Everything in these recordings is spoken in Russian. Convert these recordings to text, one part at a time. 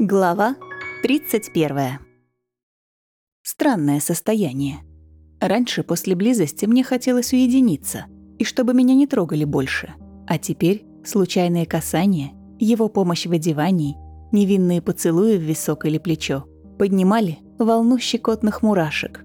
Глава 31. Странное состояние. Раньше после близости мне хотелось уединиться, и чтобы меня не трогали больше. А теперь случайные касания, его помощь в одевании, невинные поцелуи в висок или плечо поднимали волну щекотных мурашек.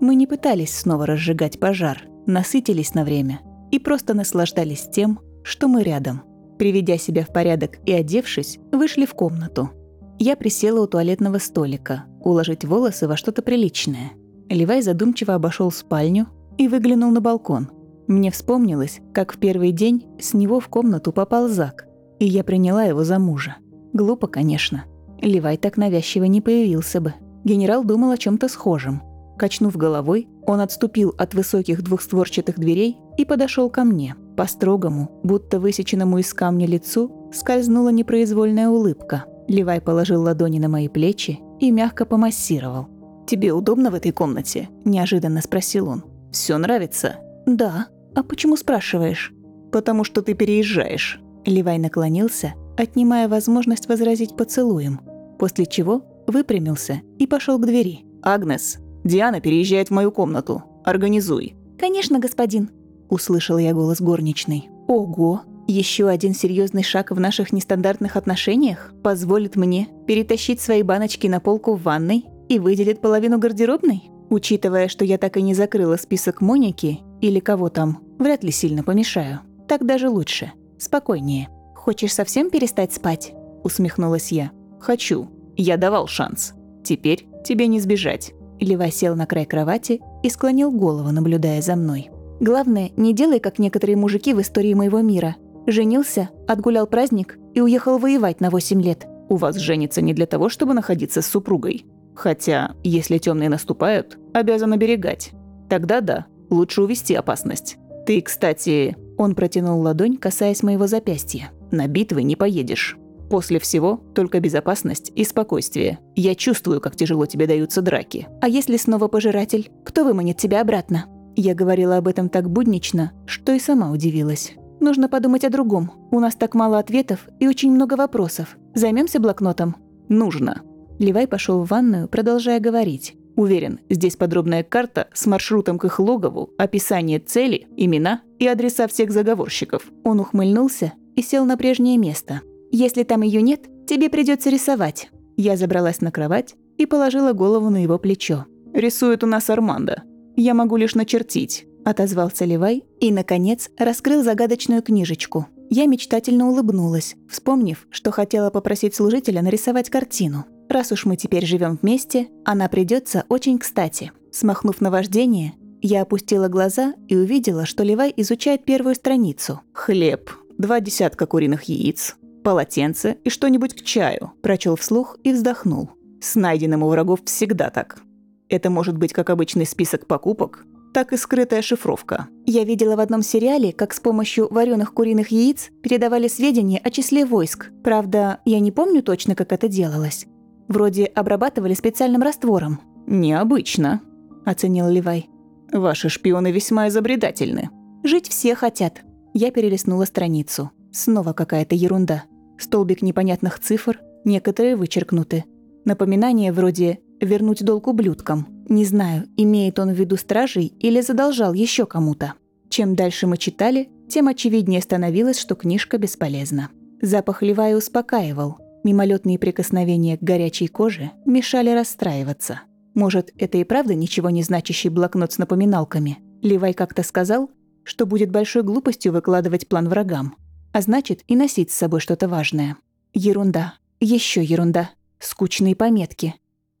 Мы не пытались снова разжигать пожар, насытились на время и просто наслаждались тем, что мы рядом. Приведя себя в порядок и одевшись, вышли в комнату – я присела у туалетного столика, уложить волосы во что-то приличное. Левай задумчиво обошел спальню и выглянул на балкон. Мне вспомнилось, как в первый день с него в комнату попал Зак, и я приняла его за мужа. Глупо, конечно. Левай так навязчиво не появился бы. Генерал думал о чем то схожем. Качнув головой, он отступил от высоких двухстворчатых дверей и подошел ко мне. По строгому, будто высеченному из камня лицу, скользнула непроизвольная улыбка – Левай положил ладони на мои плечи и мягко помассировал. «Тебе удобно в этой комнате?» – неожиданно спросил он. «Всё нравится?» «Да. А почему спрашиваешь?» «Потому что ты переезжаешь». Левай наклонился, отнимая возможность возразить поцелуем, после чего выпрямился и пошел к двери. «Агнес, Диана переезжает в мою комнату. Организуй». «Конечно, господин», – услышал я голос горничной. «Ого, еще один серьезный шаг в наших нестандартных отношениях позволит мне перетащить свои баночки на полку в ванной и выделит половину гардеробной? Учитывая, что я так и не закрыла список Моники или кого там, вряд ли сильно помешаю. Так даже лучше. Спокойнее. «Хочешь совсем перестать спать?» – усмехнулась я. «Хочу. Я давал шанс. Теперь тебе не сбежать». Лева сел на край кровати и склонил голову, наблюдая за мной. «Главное, не делай, как некоторые мужики в истории моего мира – Женился, отгулял праздник и уехал воевать на 8 лет. У вас женится не для того, чтобы находиться с супругой. Хотя, если темные наступают, обязан оберегать. Тогда да, лучше увести опасность. Ты, кстати, он протянул ладонь, касаясь моего запястья. На битвы не поедешь. После всего только безопасность и спокойствие. Я чувствую, как тяжело тебе даются драки. А если снова пожиратель, кто выманит тебя обратно? Я говорила об этом так буднично, что и сама удивилась. Нужно подумать о другом. У нас так мало ответов и очень много вопросов. Займемся блокнотом? Нужно. Левай пошел в ванную, продолжая говорить. Уверен, здесь подробная карта с маршрутом к их логову, описание цели, имена и адреса всех заговорщиков. Он ухмыльнулся и сел на прежнее место. Если там ее нет, тебе придется рисовать. Я забралась на кровать и положила голову на его плечо. Рисует у нас Армандо. Я могу лишь начертить отозвался Левай и, наконец, раскрыл загадочную книжечку. Я мечтательно улыбнулась, вспомнив, что хотела попросить служителя нарисовать картину. Раз уж мы теперь живем вместе, она придется очень кстати. Смахнув на вождение, я опустила глаза и увидела, что Левай изучает первую страницу. «Хлеб, два десятка куриных яиц, полотенце и что-нибудь к чаю», прочел вслух и вздохнул. «С найденным у врагов всегда так. Это может быть как обычный список покупок, так и скрытая шифровка. Я видела в одном сериале, как с помощью вареных куриных яиц передавали сведения о числе войск. Правда, я не помню точно, как это делалось. Вроде обрабатывали специальным раствором. «Необычно», – оценил Левай. «Ваши шпионы весьма изобретательны». «Жить все хотят». Я перелистнула страницу. Снова какая-то ерунда. Столбик непонятных цифр, некоторые вычеркнуты. Напоминание вроде «вернуть долг ублюдкам». Не знаю, имеет он в виду стражей или задолжал еще кому-то. Чем дальше мы читали, тем очевиднее становилось, что книжка бесполезна. Запах Левая успокаивал. Мимолетные прикосновения к горячей коже мешали расстраиваться. Может, это и правда ничего не значащий блокнот с напоминалками? Левай как-то сказал, что будет большой глупостью выкладывать план врагам. А значит, и носить с собой что-то важное. Ерунда. Еще ерунда. Скучные пометки.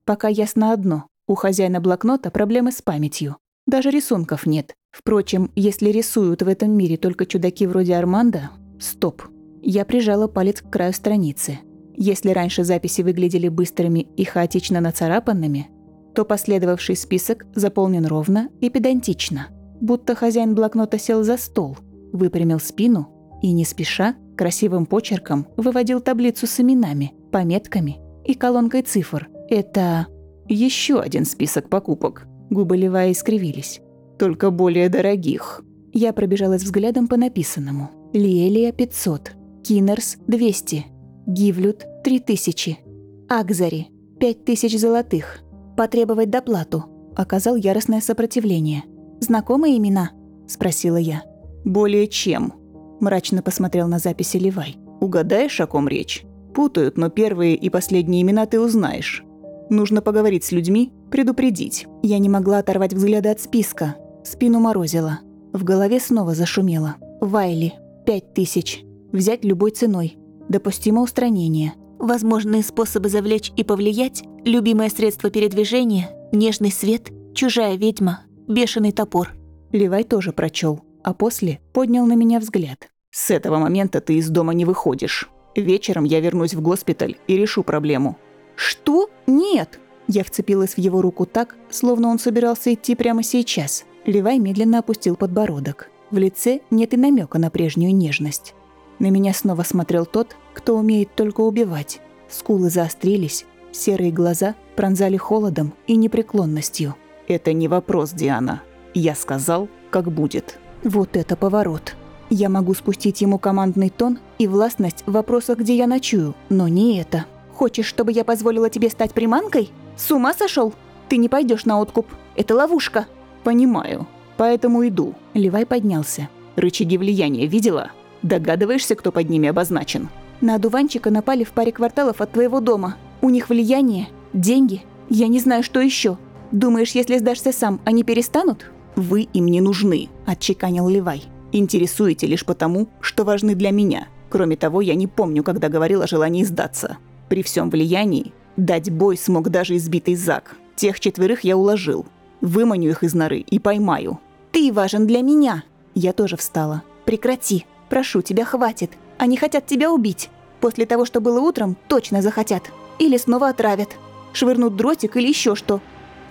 Пока ясно одно. У хозяина блокнота проблемы с памятью. Даже рисунков нет. Впрочем, если рисуют в этом мире только чудаки вроде Арманда... Стоп. Я прижала палец к краю страницы. Если раньше записи выглядели быстрыми и хаотично нацарапанными, то последовавший список заполнен ровно и педантично. Будто хозяин блокнота сел за стол, выпрямил спину и, не спеша, красивым почерком выводил таблицу с именами, пометками и колонкой цифр. Это... Еще один список покупок. Губы Левая искривились. Только более дорогих. Я пробежалась взглядом по написанному. Лиэлия 500, Кинерс 200, Гивлют 3000. Акзари. Пять тысяч золотых. Потребовать доплату. Оказал яростное сопротивление. Знакомые имена? Спросила я. Более чем. Мрачно посмотрел на записи Левай. Угадаешь, о ком речь? Путают, но первые и последние имена ты узнаешь. Нужно поговорить с людьми, предупредить. Я не могла оторвать взгляда от списка. Спину морозила. В голове снова зашумело. Вайли. Пять тысяч. Взять любой ценой. Допустимо устранение. Возможные способы завлечь и повлиять. Любимое средство передвижения. Нежный свет. Чужая ведьма. Бешеный топор. Левай тоже прочел, а после поднял на меня взгляд. «С этого момента ты из дома не выходишь. Вечером я вернусь в госпиталь и решу проблему». «Что? Нет!» Я вцепилась в его руку так, словно он собирался идти прямо сейчас. Левай медленно опустил подбородок. В лице нет и намека на прежнюю нежность. На меня снова смотрел тот, кто умеет только убивать. Скулы заострились, серые глаза пронзали холодом и непреклонностью. «Это не вопрос, Диана. Я сказал, как будет». Вот это поворот. Я могу спустить ему командный тон и властность в вопросах, где я ночую, но не это. Хочешь, чтобы я позволила тебе стать приманкой? С ума сошел? Ты не пойдешь на откуп. Это ловушка. Понимаю. Поэтому иду. Левай поднялся. Рычаги влияния видела? Догадываешься, кто под ними обозначен? На одуванчика напали в паре кварталов от твоего дома. У них влияние, деньги. Я не знаю, что еще. Думаешь, если сдашься сам, они перестанут? Вы им не нужны, отчеканил Левай. Интересуете лишь потому, что важны для меня. Кроме того, я не помню, когда говорил о желании сдаться. При всем влиянии дать бой смог даже избитый Зак. Тех четверых я уложил. Выманю их из норы и поймаю. Ты важен для меня. Я тоже встала. Прекрати. Прошу тебя, хватит. Они хотят тебя убить. После того, что было утром, точно захотят. Или снова отравят. Швырнут дротик или еще что.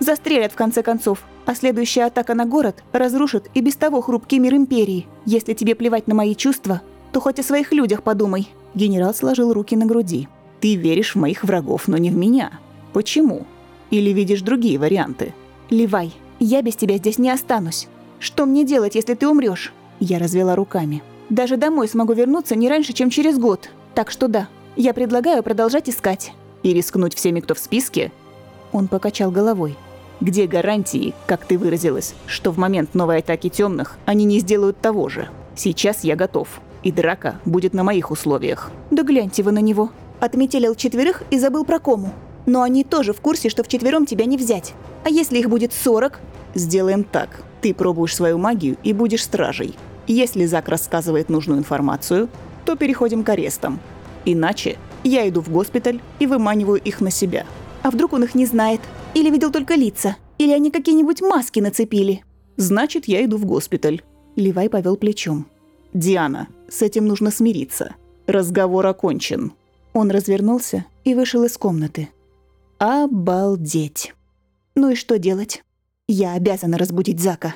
Застрелят в конце концов. А следующая атака на город разрушит и без того хрупкий мир Империи. Если тебе плевать на мои чувства, то хоть о своих людях подумай». Генерал сложил руки на груди. «Ты веришь в моих врагов, но не в меня. Почему? Или видишь другие варианты?» «Левай, я без тебя здесь не останусь. Что мне делать, если ты умрешь? Я развела руками. «Даже домой смогу вернуться не раньше, чем через год. Так что да, я предлагаю продолжать искать». «И рискнуть всеми, кто в списке?» Он покачал головой. Где гарантии, как ты выразилась, что в момент новой атаки темных они не сделают того же? Сейчас я готов. И драка будет на моих условиях. Да гляньте вы на него. Отметелил четверых и забыл про кому. Но они тоже в курсе, что вчетвером тебя не взять. А если их будет сорок? Сделаем так. Ты пробуешь свою магию и будешь стражей. Если Зак рассказывает нужную информацию, то переходим к арестам. Иначе я иду в госпиталь и выманиваю их на себя. А вдруг он их не знает? Или видел только лица? Или они какие-нибудь маски нацепили? Значит, я иду в госпиталь. Левай повел плечом. Диана, с этим нужно смириться. Разговор окончен. Он развернулся и вышел из комнаты. Обалдеть. Ну и что делать? Я обязана разбудить Зака.